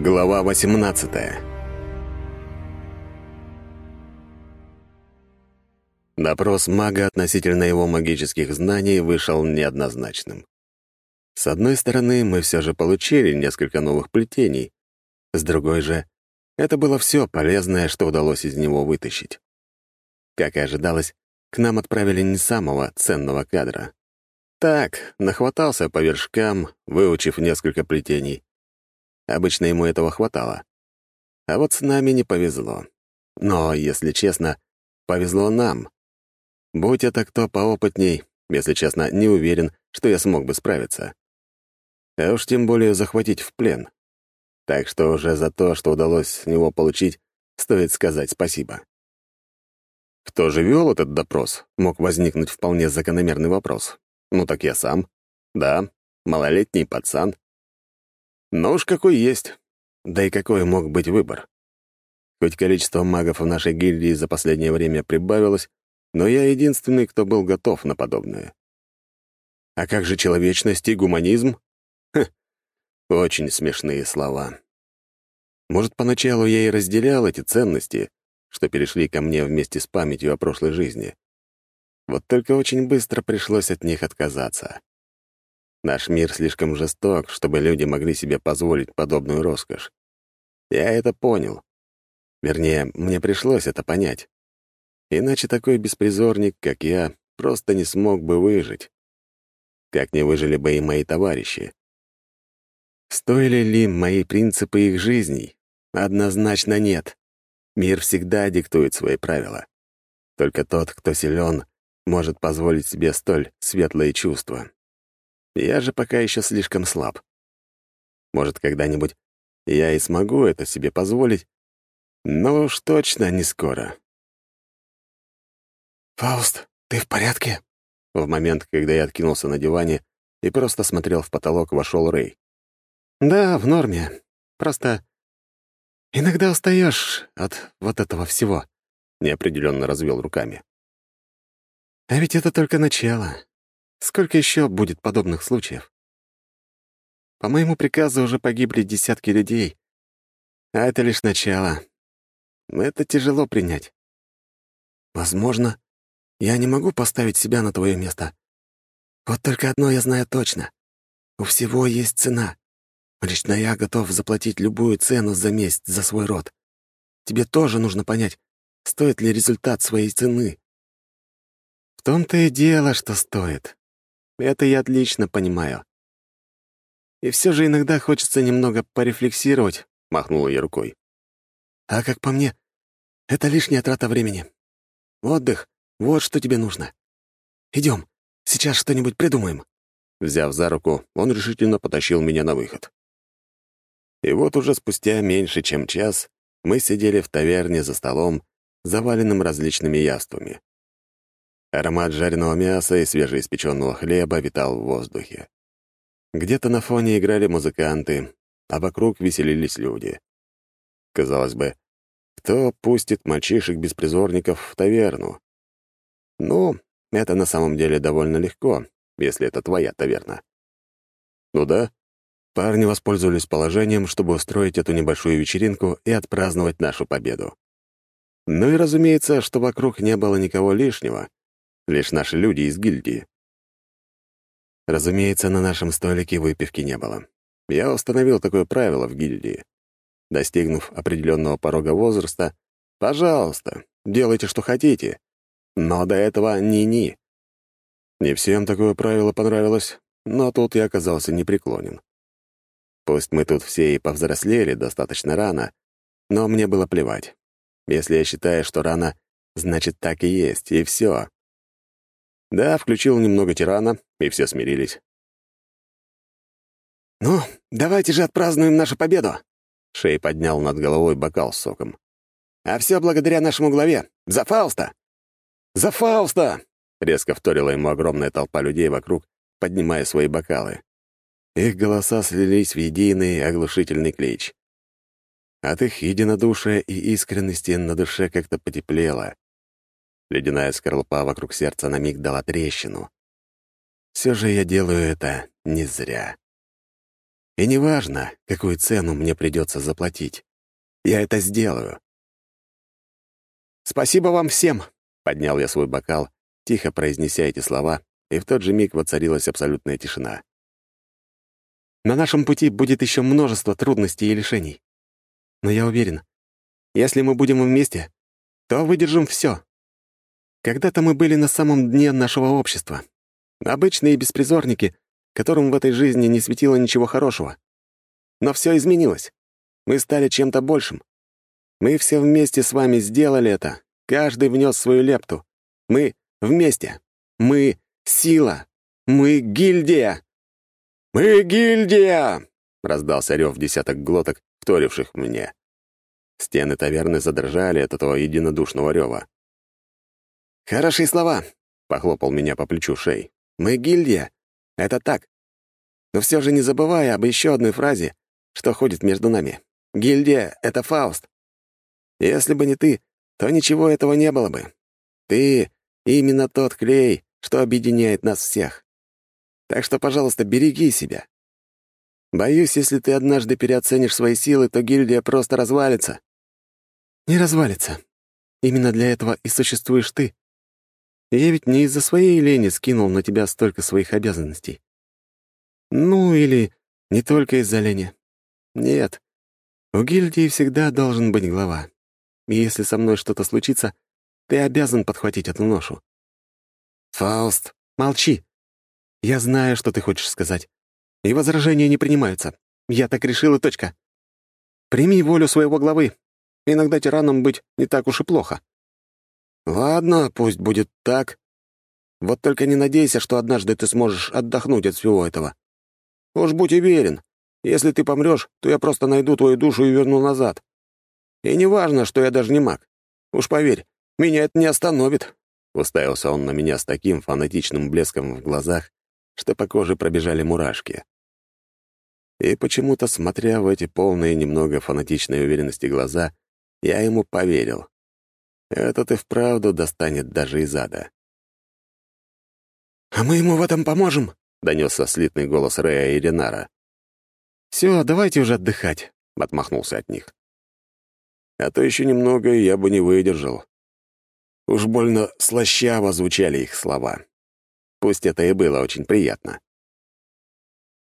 Глава 18 Допрос мага относительно его магических знаний вышел неоднозначным. С одной стороны, мы все же получили несколько новых плетений, с другой же, это было все полезное, что удалось из него вытащить. Как и ожидалось, к нам отправили не самого ценного кадра. Так, нахватался по вершкам, выучив несколько плетений. Обычно ему этого хватало. А вот с нами не повезло. Но, если честно, повезло нам. Будь это кто поопытней, если честно, не уверен, что я смог бы справиться. А уж тем более захватить в плен. Так что уже за то, что удалось с него получить, стоит сказать спасибо. Кто же вел этот допрос, мог возникнуть вполне закономерный вопрос. Ну так я сам. Да, малолетний пацан. Но уж какой есть. Да и какой мог быть выбор. Хоть количество магов в нашей гильдии за последнее время прибавилось, но я единственный, кто был готов на подобное. А как же человечность и гуманизм? Хм, очень смешные слова. Может, поначалу я и разделял эти ценности, что перешли ко мне вместе с памятью о прошлой жизни. Вот только очень быстро пришлось от них отказаться. Наш мир слишком жесток, чтобы люди могли себе позволить подобную роскошь. Я это понял. Вернее, мне пришлось это понять. Иначе такой беспризорник, как я, просто не смог бы выжить. Как не выжили бы и мои товарищи. Стоили ли мои принципы их жизней? Однозначно нет. Мир всегда диктует свои правила. Только тот, кто силен, может позволить себе столь светлые чувства. Я же пока еще слишком слаб. Может, когда-нибудь я и смогу это себе позволить, но уж точно не скоро. «Фауст, ты в порядке?» В момент, когда я откинулся на диване и просто смотрел в потолок, вошел Рэй. «Да, в норме. Просто иногда устаешь от вот этого всего», — неопределенно развел руками. А ведь это только начало. Сколько еще будет подобных случаев? По моему приказу уже погибли десятки людей, а это лишь начало. Это тяжело принять. Возможно, я не могу поставить себя на твое место. Вот только одно я знаю точно. У всего есть цена. Лично я готов заплатить любую цену за месть, за свой род. Тебе тоже нужно понять, стоит ли результат своей цены. В том-то и дело, что стоит. Это я отлично понимаю. И все же иногда хочется немного порефлексировать, — махнула я рукой. А как по мне, это лишняя трата времени. Отдых — вот что тебе нужно. Идем, сейчас что-нибудь придумаем. Взяв за руку, он решительно потащил меня на выход. И вот уже спустя меньше чем час мы сидели в таверне за столом, заваленным различными яствами. Аромат жареного мяса и свежеиспеченного хлеба витал в воздухе. Где-то на фоне играли музыканты, а вокруг веселились люди. Казалось бы, кто пустит мальчишек-беспризорников в таверну? Ну, это на самом деле довольно легко, если это твоя таверна. Ну да, парни воспользовались положением, чтобы устроить эту небольшую вечеринку и отпраздновать нашу победу. Ну и разумеется, что вокруг не было никого лишнего, лишь наши люди из гильдии. Разумеется, на нашем столике выпивки не было. Я установил такое правило в гильдии. Достигнув определенного порога возраста, пожалуйста, делайте, что хотите. Но до этого ни-ни. Не всем такое правило понравилось, но тут я оказался непреклонен. Пусть мы тут все и повзрослели достаточно рано, но мне было плевать. Если я считаю, что рано, значит, так и есть, и все. Да, включил немного тирана, и все смирились. «Ну, давайте же отпразднуем нашу победу!» Шей поднял над головой бокал с соком. «А все благодаря нашему главе! За Фауста!» «За Фауста!» — резко вторила ему огромная толпа людей вокруг, поднимая свои бокалы. Их голоса слились в единый оглушительный клич. От их единодушия и искренности на душе как-то потеплело. Ледяная скорлупа вокруг сердца на миг дала трещину. Все же я делаю это не зря. И неважно, какую цену мне придется заплатить. Я это сделаю. «Спасибо вам всем!» — поднял я свой бокал, тихо произнеся эти слова, и в тот же миг воцарилась абсолютная тишина. «На нашем пути будет еще множество трудностей и лишений. Но я уверен, если мы будем вместе, то выдержим все. Когда-то мы были на самом дне нашего общества. Обычные беспризорники, которым в этой жизни не светило ничего хорошего. Но все изменилось. Мы стали чем-то большим. Мы все вместе с вами сделали это. Каждый внес свою лепту. Мы вместе. Мы — сила. Мы — гильдия. «Мы — гильдия!» — раздался рев десяток глоток, вторивших мне. Стены таверны задрожали от этого единодушного рева. «Хорошие слова», — похлопал меня по плечу Шей. «Мы — гильдия. Это так. Но все же не забывая об еще одной фразе, что ходит между нами. Гильдия — это Фауст. Если бы не ты, то ничего этого не было бы. Ты — именно тот клей, что объединяет нас всех. Так что, пожалуйста, береги себя. Боюсь, если ты однажды переоценишь свои силы, то гильдия просто развалится». «Не развалится. Именно для этого и существуешь ты. Я ведь не из-за своей лени скинул на тебя столько своих обязанностей. Ну, или не только из-за лени. Нет. У гильдии всегда должен быть глава. И если со мной что-то случится, ты обязан подхватить эту ношу. Фауст, молчи. Я знаю, что ты хочешь сказать. И возражения не принимаются. Я так решил и точка. Прими волю своего главы. Иногда тираном быть не так уж и плохо. Ладно, пусть будет так. Вот только не надейся, что однажды ты сможешь отдохнуть от всего этого. Уж будь уверен, если ты помрешь, то я просто найду твою душу и верну назад. И не важно, что я даже не маг. Уж поверь, меня это не остановит». Уставился он на меня с таким фанатичным блеском в глазах, что по коже пробежали мурашки. И почему-то, смотря в эти полные немного фанатичной уверенности глаза, я ему поверил. Этот и вправду достанет даже из ада. «А мы ему в этом поможем?» — донесся слитный голос Рея и Ренара. «Все, давайте уже отдыхать», — отмахнулся от них. «А то еще немного, я бы не выдержал». Уж больно слащаво звучали их слова. Пусть это и было очень приятно.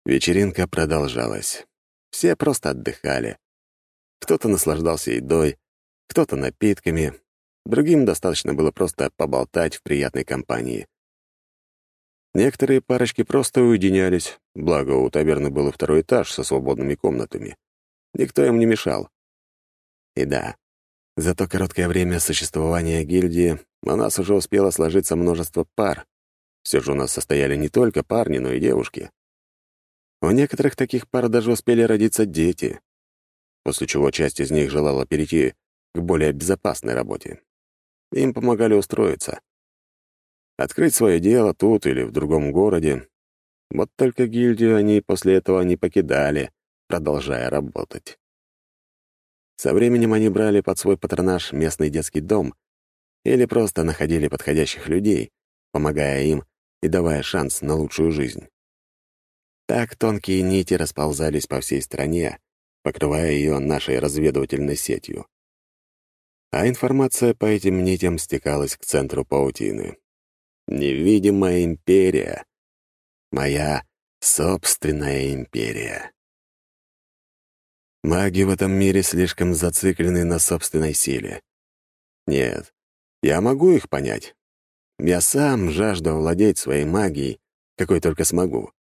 Вечеринка продолжалась. Все просто отдыхали. Кто-то наслаждался едой, кто-то напитками, другим достаточно было просто поболтать в приятной компании. Некоторые парочки просто уединялись, благо у таверны был и второй этаж со свободными комнатами. Никто им не мешал. И да, за то короткое время существования гильдии у нас уже успело сложиться множество пар. Все же у нас состояли не только парни, но и девушки. У некоторых таких пар даже успели родиться дети, после чего часть из них желала перейти к более безопасной работе. Им помогали устроиться. Открыть свое дело тут или в другом городе. Вот только гильдию они после этого не покидали, продолжая работать. Со временем они брали под свой патронаж местный детский дом или просто находили подходящих людей, помогая им и давая шанс на лучшую жизнь. Так тонкие нити расползались по всей стране, покрывая ее нашей разведывательной сетью. А информация по этим нитям стекалась к центру паутины. Невидимая империя. Моя собственная империя. Маги в этом мире слишком зациклены на собственной силе. Нет, я могу их понять. Я сам жажду владеть своей магией, какой только смогу.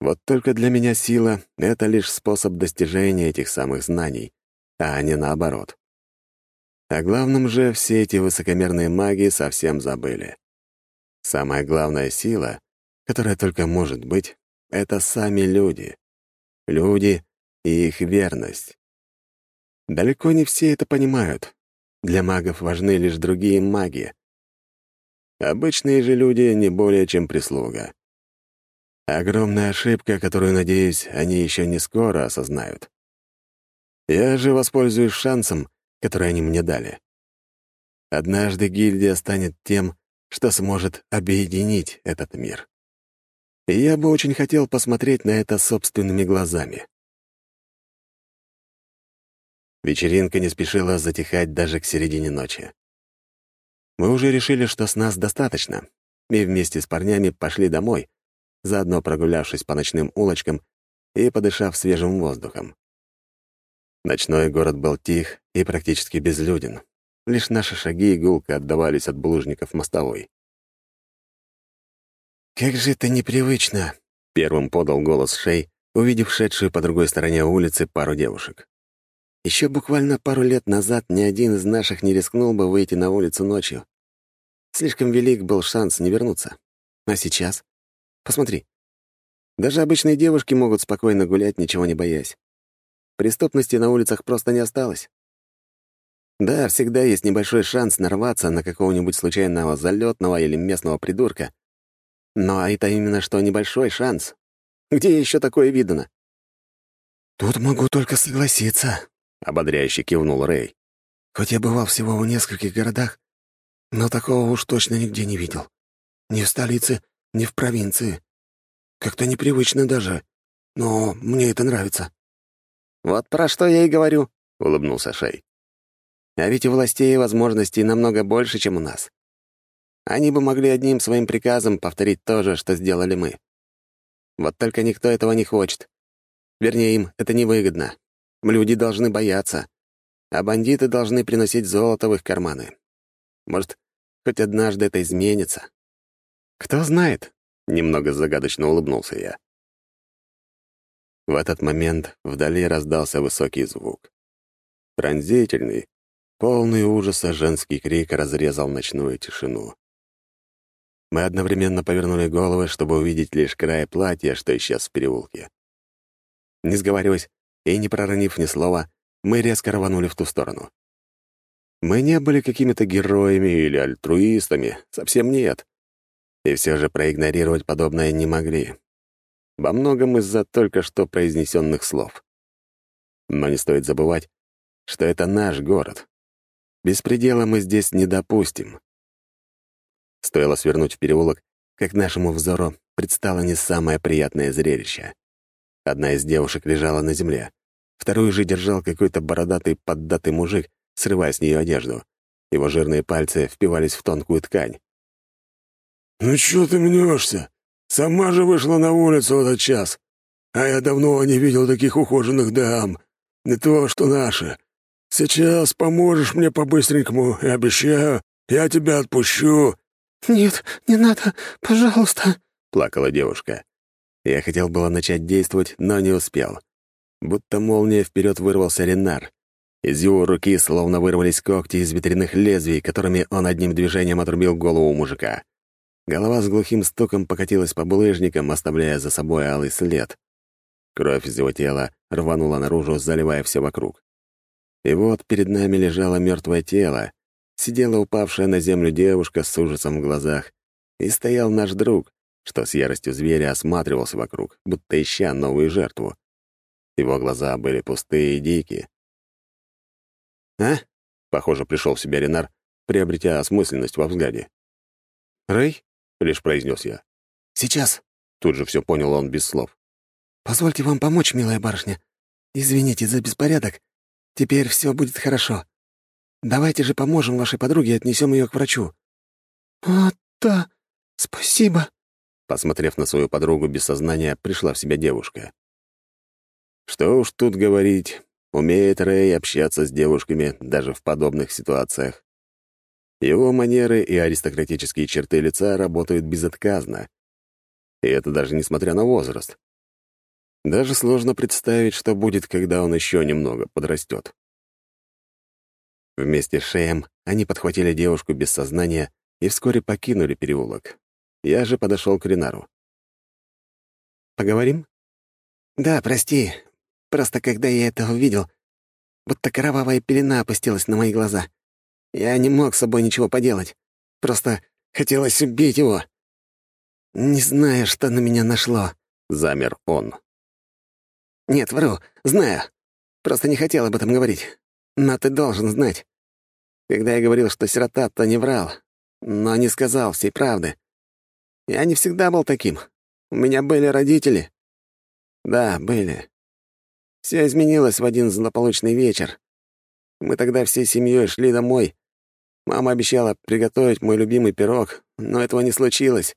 Вот только для меня сила — это лишь способ достижения этих самых знаний, а не наоборот. О главном же все эти высокомерные маги совсем забыли. Самая главная сила, которая только может быть, — это сами люди. Люди и их верность. Далеко не все это понимают. Для магов важны лишь другие маги. Обычные же люди не более чем прислуга. Огромная ошибка, которую, надеюсь, они еще не скоро осознают. Я же воспользуюсь шансом, который они мне дали. Однажды гильдия станет тем, что сможет объединить этот мир. И я бы очень хотел посмотреть на это собственными глазами. Вечеринка не спешила затихать даже к середине ночи. Мы уже решили, что с нас достаточно, и вместе с парнями пошли домой, заодно прогулявшись по ночным улочкам и подышав свежим воздухом. Ночной город был тих и практически безлюден. Лишь наши шаги и гулко отдавались от булыжников мостовой. «Как же это непривычно!» — первым подал голос Шей, увидев шедшую по другой стороне улицы пару девушек. Еще буквально пару лет назад ни один из наших не рискнул бы выйти на улицу ночью. Слишком велик был шанс не вернуться. А сейчас? Посмотри. Даже обычные девушки могут спокойно гулять, ничего не боясь. Преступности на улицах просто не осталось. Да, всегда есть небольшой шанс нарваться на какого-нибудь случайного залетного или местного придурка. Но это именно что небольшой шанс. Где еще такое видано? «Тут могу только согласиться», — ободряюще кивнул Рэй. «Хоть я бывал всего в нескольких городах, но такого уж точно нигде не видел. Ни в столице, ни в провинции. Как-то непривычно даже, но мне это нравится». «Вот про что я и говорю», — улыбнулся Шей. «А ведь у властей возможностей намного больше, чем у нас. Они бы могли одним своим приказом повторить то же, что сделали мы. Вот только никто этого не хочет. Вернее, им это невыгодно. Люди должны бояться, а бандиты должны приносить золото в их карманы. Может, хоть однажды это изменится. Кто знает, — немного загадочно улыбнулся я. В этот момент вдали раздался высокий звук. Пронзительный, полный ужаса женский крик разрезал ночную тишину. Мы одновременно повернули головы, чтобы увидеть лишь край платья, что исчез в переулке. Не сговариваясь, и, не проронив ни слова, мы резко рванули в ту сторону. Мы не были какими-то героями или альтруистами, совсем нет. И все же проигнорировать подобное не могли. Во многом из-за только что произнесенных слов. Но не стоит забывать, что это наш город. Беспредела мы здесь не допустим. Стоило свернуть в переулок, как нашему взору предстало не самое приятное зрелище. Одна из девушек лежала на земле. Вторую же держал какой-то бородатый поддатый мужик, срывая с нее одежду. Его жирные пальцы впивались в тонкую ткань. «Ну чё ты мнешься? Сама же вышла на улицу в этот час. А я давно не видел таких ухоженных дам. Не то, что наши. Сейчас поможешь мне по-быстренькому, и обещаю, я тебя отпущу». «Нет, не надо, пожалуйста», — плакала девушка. Я хотел было начать действовать, но не успел. Будто молния вперед вырвался Ренар. Из его руки словно вырвались когти из ветряных лезвий, которыми он одним движением отрубил голову мужика. Голова с глухим стуком покатилась по булыжникам, оставляя за собой алый след. Кровь из его тела рванула наружу, заливая все вокруг. И вот перед нами лежало мертвое тело, сидела упавшая на землю девушка с ужасом в глазах, и стоял наш друг, что с яростью зверя осматривался вокруг, будто ища новую жертву. Его глаза были пустые и дикие. «А?» — похоже, пришел в себя Ренар, приобретя осмысленность во взгляде. «Рэй?» — лишь произнес я. «Сейчас». Тут же все понял он без слов. «Позвольте вам помочь, милая барышня. Извините за беспорядок. Теперь все будет хорошо. Давайте же поможем вашей подруге и отнесем ее к врачу». «А, да, спасибо», Посмотрев на свою подругу без сознания, пришла в себя девушка. Что уж тут говорить, умеет Рэй общаться с девушками даже в подобных ситуациях. Его манеры и аристократические черты лица работают безотказно. И это даже несмотря на возраст. Даже сложно представить, что будет, когда он еще немного подрастет. Вместе с Шеем они подхватили девушку без сознания и вскоре покинули переулок. Я же подошел к Ренару. «Поговорим?» «Да, прости. Просто когда я это увидел, будто кровавая пелена опустилась на мои глаза. Я не мог с собой ничего поделать. Просто хотелось убить его. Не знаю, что на меня нашло», — замер он. «Нет, вру, знаю. Просто не хотел об этом говорить. Но ты должен знать. Когда я говорил, что сирота, то не врал, но не сказал всей правды. Я не всегда был таким. У меня были родители. Да, были. Все изменилось в один злополучный вечер. Мы тогда всей семьей шли домой. Мама обещала приготовить мой любимый пирог, но этого не случилось.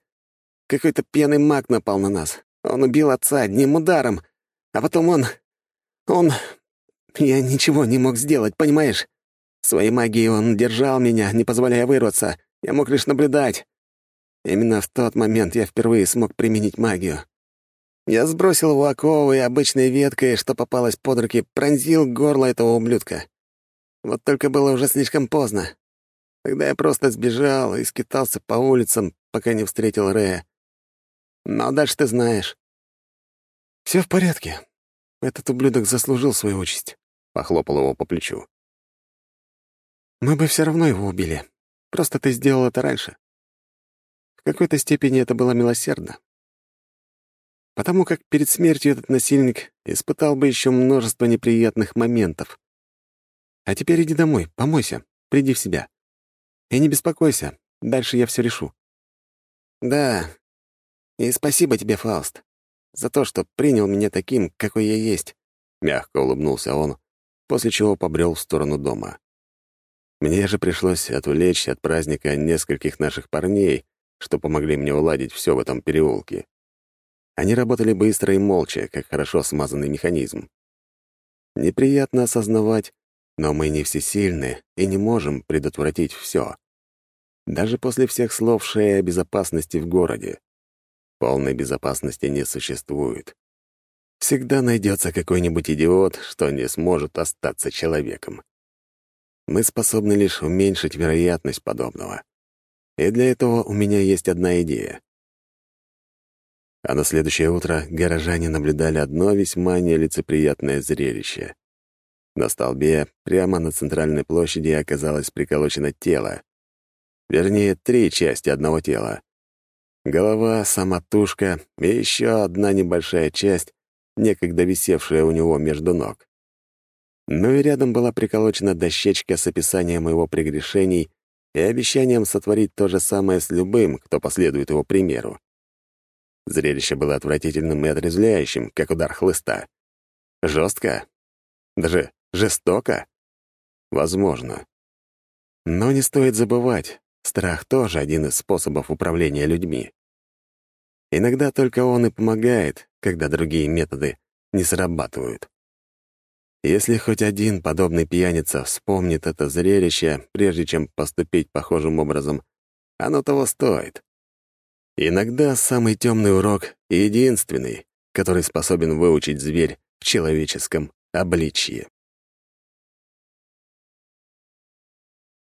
Какой-то пьяный маг напал на нас. Он убил отца одним ударом, а потом он... Он... Я ничего не мог сделать, понимаешь? Своей магией он держал меня, не позволяя вырваться. Я мог лишь наблюдать. Именно в тот момент я впервые смог применить магию. Я сбросил его оковы и обычной веткой, что попалось под руки, пронзил горло этого ублюдка. Вот только было уже слишком поздно. Тогда я просто сбежал и скитался по улицам, пока не встретил Рея. Но дальше ты знаешь. Все в порядке. Этот ублюдок заслужил свою участь», — похлопал его по плечу. «Мы бы все равно его убили. Просто ты сделал это раньше. В какой-то степени это было милосердно потому как перед смертью этот насильник испытал бы еще множество неприятных моментов. А теперь иди домой, помойся, приди в себя. И не беспокойся, дальше я все решу. Да, и спасибо тебе, Фауст, за то, что принял меня таким, какой я есть. Мягко улыбнулся он, после чего побрел в сторону дома. Мне же пришлось отвлечь от праздника нескольких наших парней, что помогли мне уладить все в этом переулке. Они работали быстро и молча, как хорошо смазанный механизм. Неприятно осознавать, но мы не всесильны и не можем предотвратить все. Даже после всех слов Шея безопасности в городе. Полной безопасности не существует. Всегда найдется какой-нибудь идиот, что не сможет остаться человеком. Мы способны лишь уменьшить вероятность подобного. И для этого у меня есть одна идея. А на следующее утро горожане наблюдали одно весьма нелицеприятное зрелище. На столбе, прямо на центральной площади, оказалось приколочено тело. Вернее, три части одного тела. Голова, самотушка и еще одна небольшая часть, некогда висевшая у него между ног. Ну и рядом была приколочена дощечка с описанием его прегрешений и обещанием сотворить то же самое с любым, кто последует его примеру. Зрелище было отвратительным и отрезвляющим, как удар хлыста. Жестко? Даже жестоко? Возможно. Но не стоит забывать, страх тоже один из способов управления людьми. Иногда только он и помогает, когда другие методы не срабатывают. Если хоть один подобный пьяница вспомнит это зрелище, прежде чем поступить похожим образом, оно того стоит. Иногда самый темный урок — единственный, который способен выучить зверь в человеческом обличье.